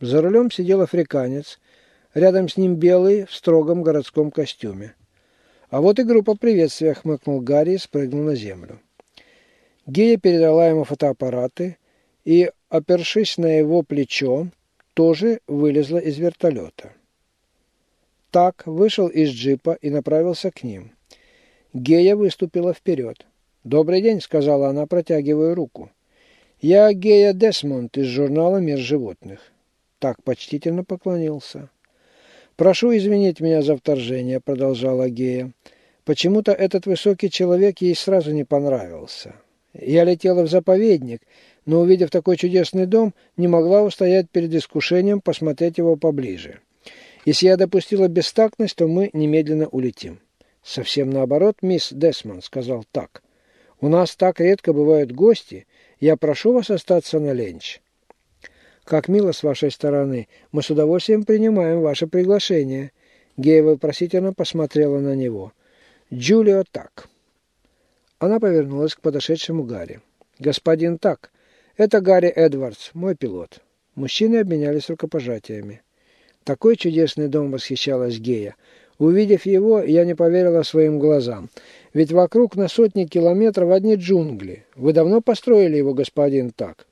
За рулем сидел африканец, рядом с ним белый в строгом городском костюме. А вот и группа приветствия, хмыкнул Гарри и спрыгнул на землю. Гея передала ему фотоаппараты и, опершись на его плечо, тоже вылезла из вертолета. Так вышел из джипа и направился к ним. Гея выступила вперед. «Добрый день», — сказала она, протягивая руку. «Я Гея Десмонд из журнала «Мир животных». Так почтительно поклонился. «Прошу извинить меня за вторжение», — продолжала Гея. «Почему-то этот высокий человек ей сразу не понравился. Я летела в заповедник, но, увидев такой чудесный дом, не могла устоять перед искушением посмотреть его поближе. Если я допустила бестактность, то мы немедленно улетим». «Совсем наоборот, мисс Десмонд», — сказал так. «У нас так редко бывают гости. Я прошу вас остаться на ленч». «Как мило с вашей стороны. Мы с удовольствием принимаем ваше приглашение». Гея вопросительно посмотрела на него. «Джулио Так». Она повернулась к подошедшему Гарри. «Господин Так, это Гарри Эдвардс, мой пилот». Мужчины обменялись рукопожатиями. Такой чудесный дом восхищалась Гея. Увидев его, я не поверила своим глазам. Ведь вокруг на сотни километров одни джунгли. Вы давно построили его, господин Так?